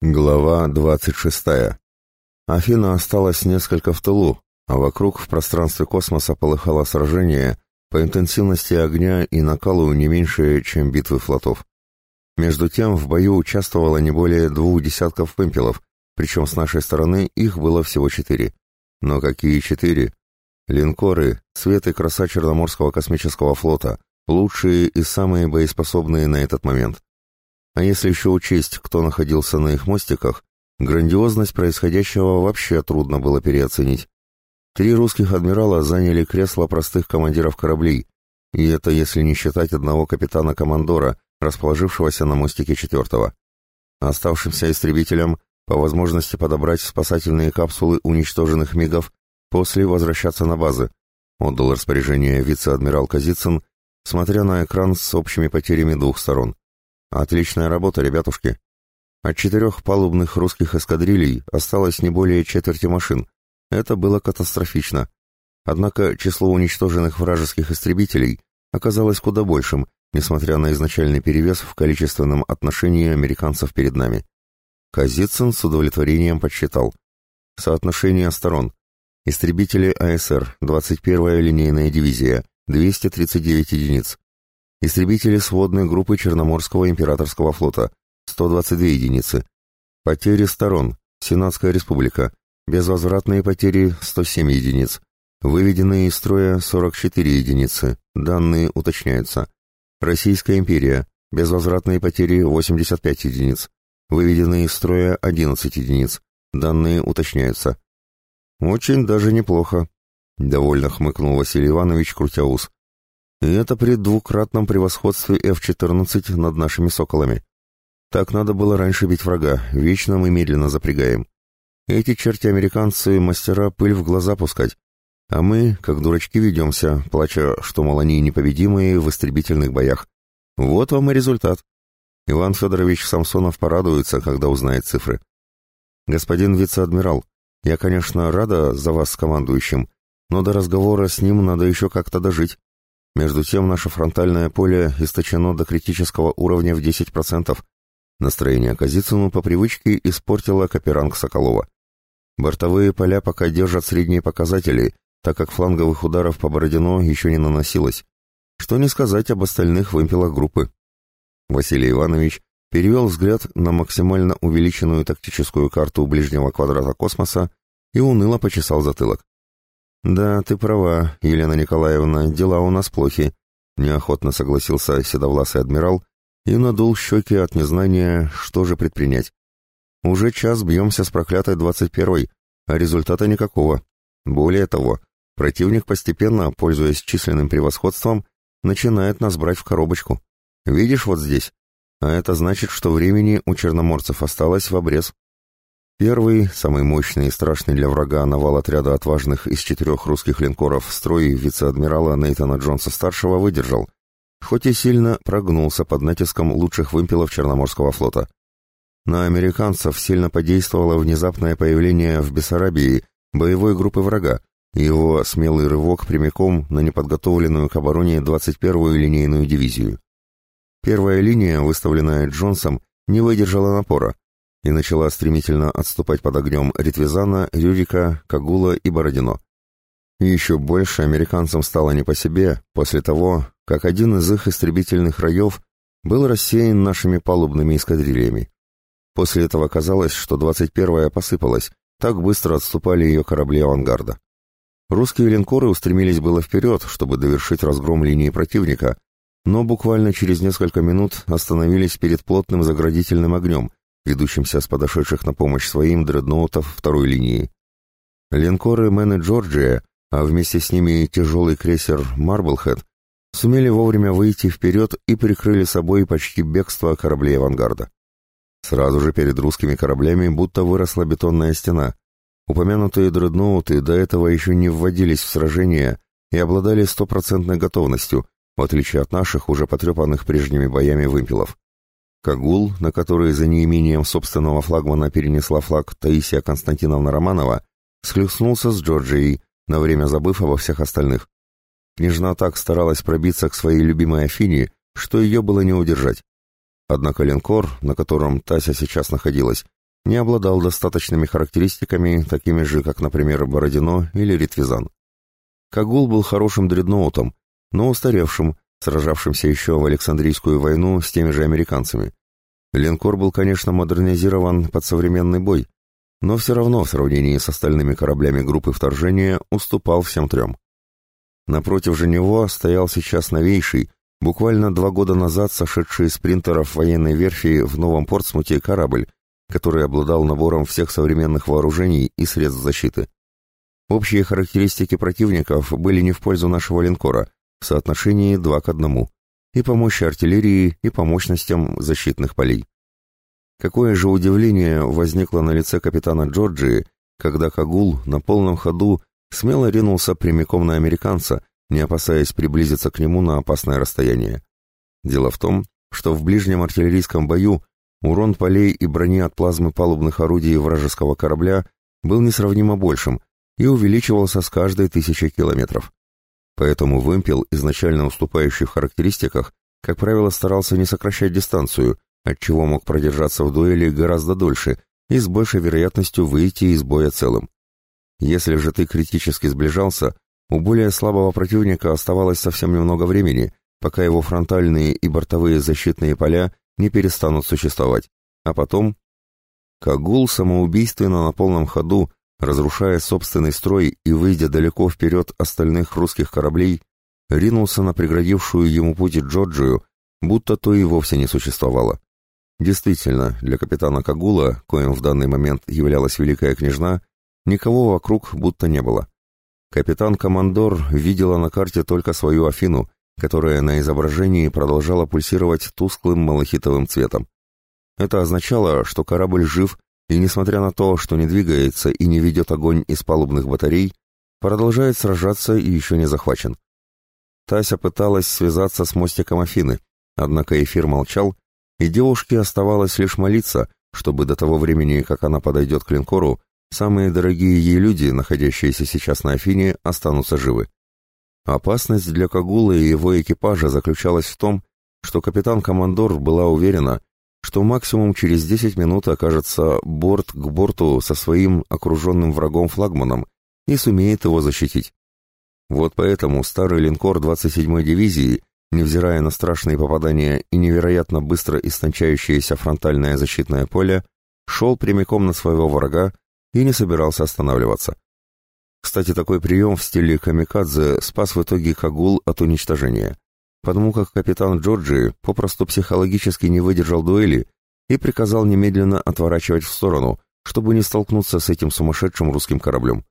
Глава 26. Афина осталась несколько в тылу, а вокруг в пространстве космоса полыхало сражение по интенсивности огня и накалу не меньше, чем битвы флотов. Между тем в бою участвовало не более двух десятков вымпелов, причем с нашей стороны их было всего четыре. Но какие четыре? Линкоры, цвет и краса Черноморского космического флота, лучшие и самые боеспособные на этот момент. А если еще учесть, кто находился на их мостиках, грандиозность происходящего вообще трудно было переоценить. Три русских адмирала заняли кресла простых командиров кораблей, и это если не считать одного капитана-командора, расположившегося на мостике четвертого. Оставшимся истребителям по возможности подобрать спасательные капсулы уничтоженных мигов, после возвращаться на базы, отдал распоряжение вице-адмирал Казицын, смотря на экран с общими потерями двух сторон. Отличная работа, ребятушки. От четырех палубных русских эскадрилей осталось не более четверти машин. Это было катастрофично. Однако число уничтоженных вражеских истребителей оказалось куда большим, несмотря на изначальный перевес в количественном отношении американцев перед нами. Казицын с удовлетворением подсчитал. Соотношение сторон. Истребители АСР, 21-я линейная дивизия, 239 единиц. Истребители сводной группы Черноморского императорского флота, 122 единицы. Потери сторон. Сенатская республика. Безвозвратные потери 107 единиц. Выведенные из строя 44 единицы. Данные уточняются. Российская империя. Безвозвратные потери 85 единиц. Выведенные из строя 11 единиц. Данные уточняются. Очень даже неплохо. Довольно хмыкнул Василий Иванович, крутя ус. И это при двукратном превосходстве F-14 над нашими «Соколами». Так надо было раньше бить врага, вечно мы медленно запрягаем. Эти черти-американцы мастера пыль в глаза пускать, а мы, как дурачки, ведемся, плача, что, мол, они непобедимые в истребительных боях. Вот вам и результат. Иван Федорович Самсонов порадуется, когда узнает цифры. Господин вице-адмирал, я, конечно, рада за вас с командующим, но до разговора с ним надо еще как-то дожить. Между тем наше фронтальное поле источено до критического уровня в 10%. Настроение Казицыну по привычке испортило Каперанг Соколова. Бортовые поля пока держат средние показатели, так как фланговых ударов по Бородино еще не наносилось. Что не сказать об остальных вымпелах группы. Василий Иванович перевел взгляд на максимально увеличенную тактическую карту ближнего квадрата космоса и уныло почесал затылок. «Да, ты права, Елена Николаевна, дела у нас плохи», — неохотно согласился седовласый адмирал и надул щеки от незнания, что же предпринять. «Уже час бьемся с проклятой двадцать первой, а результата никакого. Более того, противник постепенно, пользуясь численным превосходством, начинает нас брать в коробочку. Видишь вот здесь? А это значит, что времени у черноморцев осталось в обрез. Первый, самый мощный и страшный для врага навал отряда отважных из четырех русских линкоров строй вице-адмирала Нейтана Джонса-старшего выдержал, хоть и сильно прогнулся под натиском лучших вымпелов Черноморского флота. На американцев сильно подействовало внезапное появление в Бессарабии боевой группы врага, и его смелый рывок прямиком на неподготовленную к обороне 21-ю линейную дивизию. Первая линия, выставленная Джонсом, не выдержала напора, и начала стремительно отступать под огнем Ритвизана, Рюрика, Кагула и Бородино. еще больше американцам стало не по себе после того, как один из их истребительных раев был рассеян нашими палубными эскадрильями. После этого казалось, что 21-я посыпалась, так быстро отступали ее корабли авангарда. Русские линкоры устремились было вперед, чтобы довершить разгром линии противника, но буквально через несколько минут остановились перед плотным заградительным огнем, ведущимся с подошедших на помощь своим дредноутов второй линии. Линкоры Мэн и Джорджия, а вместе с ними тяжелый крейсер Марблхед, сумели вовремя выйти вперед и прикрыли собой почти бегство кораблей авангарда. Сразу же перед русскими кораблями будто выросла бетонная стена. Упомянутые дредноуты до этого еще не вводились в сражения и обладали стопроцентной готовностью, в отличие от наших, уже потрепанных прежними боями вымпелов. Кагул, на который за неимением собственного флагмана перенесла флаг Таисия Константиновна Романова, схлестнулся с Джорджией, на время забыв обо всех остальных. Княжна так старалась пробиться к своей любимой Афине, что ее было не удержать. Однако линкор, на котором Тася сейчас находилась, не обладал достаточными характеристиками, такими же, как, например, Бородино или Ритвизан. Кагул был хорошим дредноутом, но устаревшим, сражавшимся еще в Александрийскую войну с теми же американцами. Линкор был, конечно, модернизирован под современный бой, но все равно в сравнении с остальными кораблями группы вторжения уступал всем трем. Напротив же него стоял сейчас новейший, буквально два года назад сошедший из принтеров военной верфи в Новом Портсмуте корабль, который обладал набором всех современных вооружений и средств защиты. Общие характеристики противников были не в пользу нашего линкора, в соотношении 2 к 1, и по мощи артиллерии, и по мощностям защитных полей. Какое же удивление возникло на лице капитана Джорджии, когда Кагул на полном ходу смело ринулся прямиком на американца, не опасаясь приблизиться к нему на опасное расстояние. Дело в том, что в ближнем артиллерийском бою урон полей и брони от плазмы палубных орудий вражеского корабля был несравнимо большим и увеличивался с каждой тысячи километров. Поэтому вымпел, изначально уступающий в характеристиках, как правило, старался не сокращать дистанцию, отчего мог продержаться в дуэли гораздо дольше и с большей вероятностью выйти из боя целым. Если же ты критически сближался, у более слабого противника оставалось совсем немного времени, пока его фронтальные и бортовые защитные поля не перестанут существовать, а потом... Кагул самоубийственно на полном ходу, разрушая собственный строй и выйдя далеко вперед остальных русских кораблей, ринулся на преградившую ему путь Джорджию, будто то и вовсе не существовало. Действительно, для капитана Кагула, коим в данный момент являлась великая княжна, никого вокруг будто не было. Капитан-командор видела на карте только свою Афину, которая на изображении продолжала пульсировать тусклым малахитовым цветом. Это означало, что корабль жив, и несмотря на то, что не двигается и не ведет огонь из палубных батарей, продолжает сражаться и еще не захвачен. Тася пыталась связаться с мостиком Афины, однако эфир молчал, и девушке оставалось лишь молиться, чтобы до того времени, как она подойдет к линкору, самые дорогие ей люди, находящиеся сейчас на Афине, останутся живы. Опасность для Кагула и его экипажа заключалась в том, что капитан-командор была уверена, что максимум через 10 минут окажется борт к борту со своим окруженным врагом флагманом и сумеет его защитить. Вот поэтому старый линкор 27-й дивизии невзирая на страшные попадания и невероятно быстро истончающееся фронтальное защитное поле, шел прямиком на своего врага и не собирался останавливаться. Кстати, такой прием в стиле камикадзе спас в итоге Кагул от уничтожения, потому как капитан Джорджи попросту психологически не выдержал дуэли и приказал немедленно отворачивать в сторону, чтобы не столкнуться с этим сумасшедшим русским кораблем.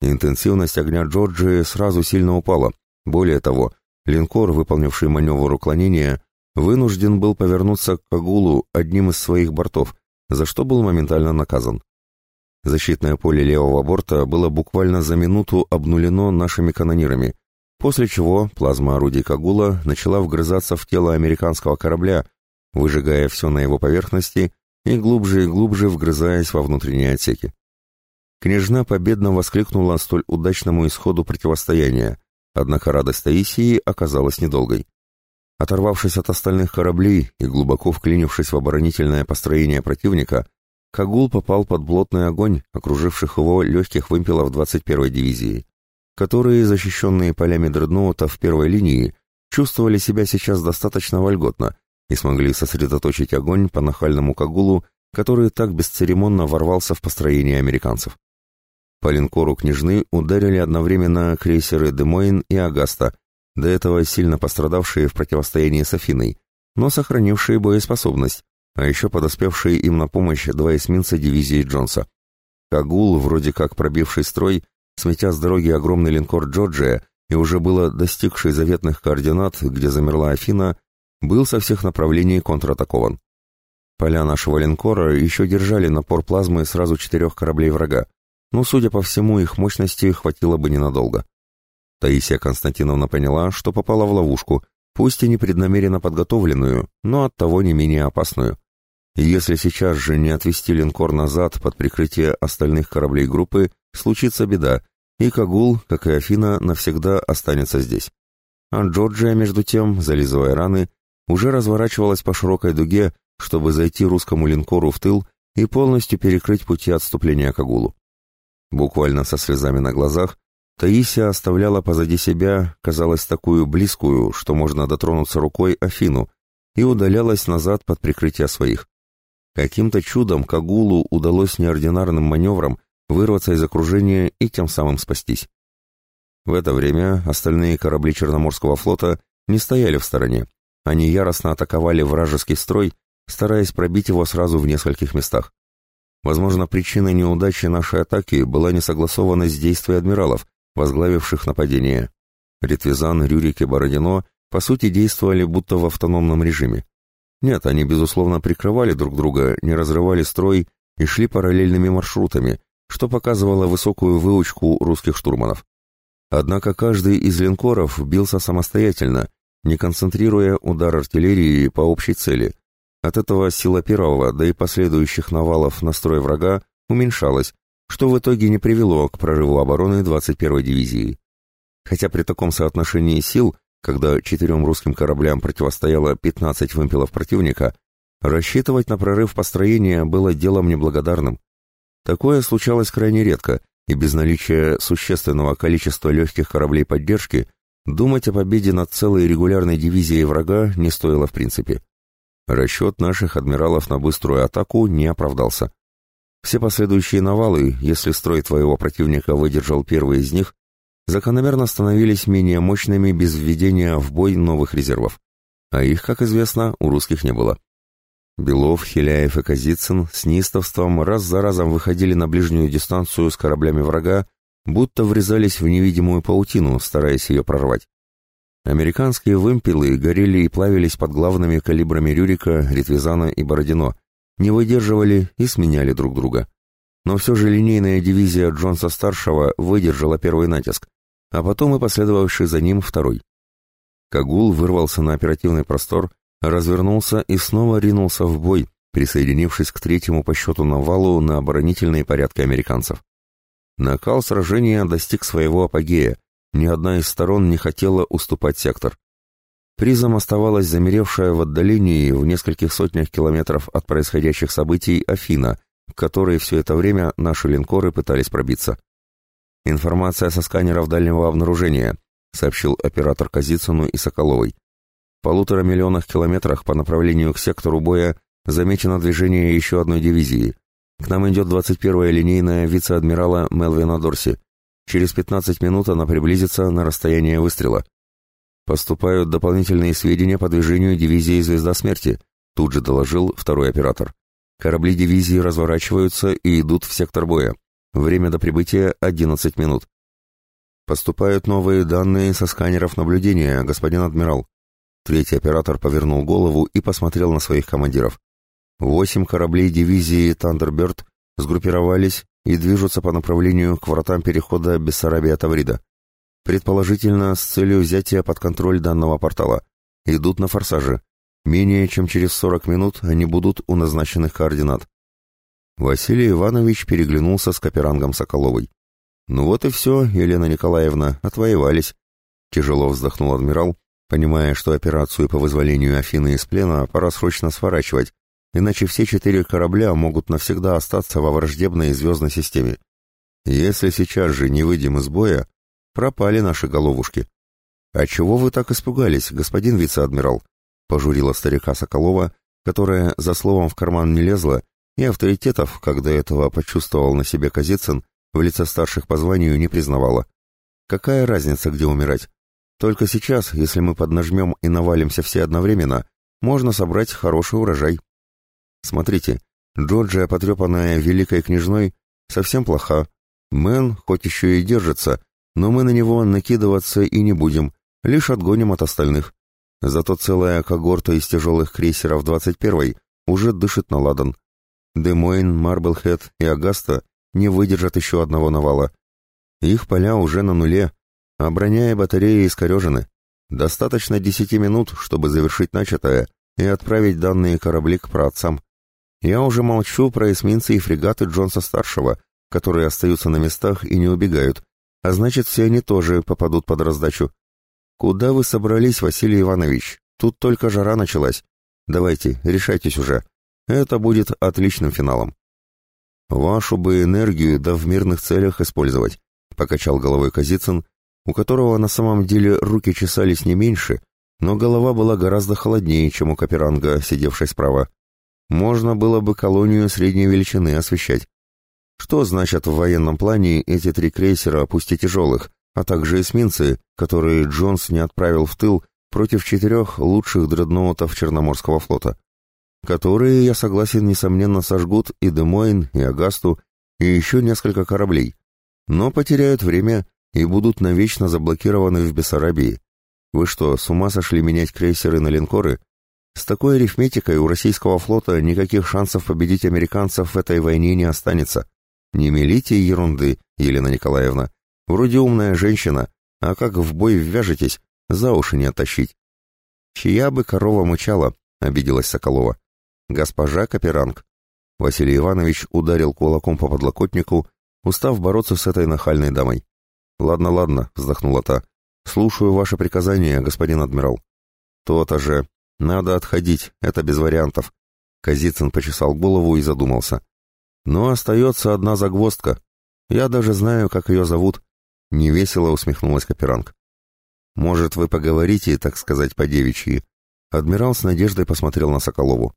Интенсивность огня Джорджи сразу сильно упала, более того, Линкор, выполнивший маневр уклонения, вынужден был повернуться к Агулу одним из своих бортов, за что был моментально наказан. Защитное поле левого борта было буквально за минуту обнулено нашими канонирами, после чего плазма орудий Кагула начала вгрызаться в тело американского корабля, выжигая все на его поверхности и глубже и глубже вгрызаясь во внутренние отсеки. Княжна победно воскликнула столь удачному исходу противостояния, Однако радость Таисии оказалась недолгой. Оторвавшись от остальных кораблей и глубоко вклинившись в оборонительное построение противника, Кагул попал под плотный огонь окруживших его легких вымпелов 21-й дивизии, которые, защищенные полями дредноута в первой линии, чувствовали себя сейчас достаточно вольготно и смогли сосредоточить огонь по нахальному Кагулу, который так бесцеремонно ворвался в построение американцев. По линкору «Княжны» ударили одновременно крейсеры «Демойн» и «Агаста», до этого сильно пострадавшие в противостоянии с Афиной, но сохранившие боеспособность, а еще подоспевшие им на помощь два эсминца дивизии Джонса. Кагул, вроде как пробивший строй, сметя с дороги огромный линкор «Джорджия» и уже было достигший заветных координат, где замерла Афина, был со всех направлений контратакован. Поля нашего линкора еще держали напор плазмы сразу четырех кораблей врага, но, судя по всему, их мощности хватило бы ненадолго. Таисия Константиновна поняла, что попала в ловушку, пусть и непреднамеренно подготовленную, но оттого не менее опасную. Если сейчас же не отвести линкор назад под прикрытие остальных кораблей группы, случится беда, и Кагул, как и Афина, навсегда останется здесь. А Джорджия, между тем, зализывая раны, уже разворачивалась по широкой дуге, чтобы зайти русскому линкору в тыл и полностью перекрыть пути отступления к Агулу. Буквально со слезами на глазах Таисия оставляла позади себя, казалось, такую близкую, что можно дотронуться рукой Афину, и удалялась назад под прикрытие своих. Каким-то чудом Кагулу удалось неординарным маневром вырваться из окружения и тем самым спастись. В это время остальные корабли Черноморского флота не стояли в стороне. Они яростно атаковали вражеский строй, стараясь пробить его сразу в нескольких местах. Возможно, причиной неудачи нашей атаки была несогласованность действий адмиралов, возглавивших нападение. Ретвизан, Рюрик и Бородино по сути действовали будто в автономном режиме. Нет, они, безусловно, прикрывали друг друга, не разрывали строй и шли параллельными маршрутами, что показывало высокую выучку русских штурманов. Однако каждый из линкоров бился самостоятельно, не концентрируя удар артиллерии по общей цели. От этого сила первого, да и последующих навалов на строй врага уменьшалась, что в итоге не привело к прорыву обороны 21-й дивизии. Хотя при таком соотношении сил, когда четырем русским кораблям противостояло 15 вымпелов противника, рассчитывать на прорыв построения было делом неблагодарным. Такое случалось крайне редко, и без наличия существенного количества легких кораблей поддержки думать о победе над целой регулярной дивизией врага не стоило в принципе. Расчет наших адмиралов на быструю атаку не оправдался. Все последующие навалы, если строй твоего противника выдержал первый из них, закономерно становились менее мощными без введения в бой новых резервов. А их, как известно, у русских не было. Белов, Хиляев и Казицын с неистовством раз за разом выходили на ближнюю дистанцию с кораблями врага, будто врезались в невидимую паутину, стараясь ее прорвать. Американские вымпелы горели и плавились под главными калибрами Рюрика, Ритвизана и Бородино, не выдерживали и сменяли друг друга. Но все же линейная дивизия Джонса-старшего выдержала первый натиск, а потом и последовавший за ним второй. Кагул вырвался на оперативный простор развернулся и снова ринулся в бой, присоединившись к третьему по счету навалу на оборонительные порядки американцев. Накал сражения достиг своего апогея, ни одна из сторон не хотела уступать сектор. Призом оставалась замеревшая в отдалении в нескольких сотнях километров от происходящих событий Афина, к которой все это время наши линкоры пытались пробиться. «Информация со сканеров дальнего обнаружения», сообщил оператор Казицыну и Соколовой полутора миллионах километрах по направлению к сектору боя замечено движение еще одной дивизии. К нам идет 21-я линейная вице-адмирала Мелвина Дорси. Через 15 минут она приблизится на расстояние выстрела. Поступают дополнительные сведения по движению дивизии «Звезда смерти», тут же доложил второй оператор. Корабли дивизии разворачиваются и идут в сектор боя. Время до прибытия 11 минут. Поступают новые данные со сканеров наблюдения, господин адмирал. Третий оператор повернул голову и посмотрел на своих командиров. Восемь кораблей дивизии «Тандерберт» сгруппировались и движутся по направлению к вратам перехода Бессарабия-Таврида. Предположительно, с целью взятия под контроль данного портала. Идут на форсаже. Менее чем через 40 минут они будут у назначенных координат. Василий Иванович переглянулся с Каперангом Соколовой. «Ну вот и все, Елена Николаевна, отвоевались», — тяжело вздохнул адмирал понимая, что операцию по вызволению Афины из плена пора срочно сворачивать, иначе все четыре корабля могут навсегда остаться во враждебной звездной системе. Если сейчас же не выйдем из боя, пропали наши головушки. «А чего вы так испугались, господин вице-адмирал?» — пожурила старика Соколова, которая за словом в карман не лезла, и авторитетов, когда этого почувствовал на себе Казицын, в лице старших по званию не признавала. «Какая разница, где умирать? Только сейчас, если мы поднажмем и навалимся все одновременно, можно собрать хороший урожай. Смотрите, Джорджия, потрепанная великой княжной, совсем плоха. Мэн хоть еще и держится, но мы на него накидываться и не будем, лишь отгоним от остальных. Зато целая когорта из тяжелых крейсеров 21-й уже дышит на ладан. Демойн, Марблхед и Агаста не выдержат еще одного навала. Их поля уже на нуле, а броня и батареи искорежены. Достаточно десяти минут, чтобы завершить начатое и отправить данные корабли к праотцам. Я уже молчу про эсминцы и фрегаты Джонса-старшего, которые остаются на местах и не убегают, а значит, все они тоже попадут под раздачу. Куда вы собрались, Василий Иванович? Тут только жара началась. Давайте, решайтесь уже. Это будет отличным финалом. Вашу бы энергию да в мирных целях использовать, покачал головой Казицын, у которого на самом деле руки чесались не меньше, но голова была гораздо холоднее, чем у Каперанга, сидевшей справа. Можно было бы колонию средней величины освещать. Что значат в военном плане эти три крейсера, пусть и тяжелых, а также эсминцы, которые Джонс не отправил в тыл против четырех лучших дредноутов Черноморского флота? Которые, я согласен, несомненно сожгут и Демойн, и Агасту, и еще несколько кораблей, но потеряют время и будут навечно заблокированы в Бессарабии. Вы что, с ума сошли менять крейсеры на линкоры? С такой арифметикой у российского флота никаких шансов победить американцев в этой войне не останется. Не мелите ерунды, Елена Николаевна. Вроде умная женщина, а как в бой ввяжетесь, за уши не оттащить. Чья бы корова мычала, обиделась Соколова. Госпожа Каперанг. Василий Иванович ударил кулаком по подлокотнику, устав бороться с этой нахальной дамой. «Ладно, ладно», — вздохнула та. «Слушаю ваше приказание, господин адмирал». «То-то же. Надо отходить, это без вариантов». Казицын почесал голову и задумался. «Но остается одна загвоздка. Я даже знаю, как ее зовут». Невесело усмехнулась Каперанг. «Может, вы поговорите, так сказать, по-девичьи?» Адмирал с надеждой посмотрел на Соколову.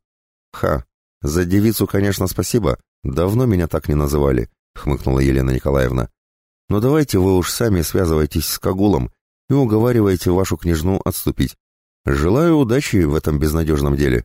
«Ха! За девицу, конечно, спасибо. Давно меня так не называли», — хмыкнула Елена Николаевна. «Но давайте вы уж сами связывайтесь с Кагулом и уговаривайте вашу княжну отступить. Желаю удачи в этом безнадежном деле».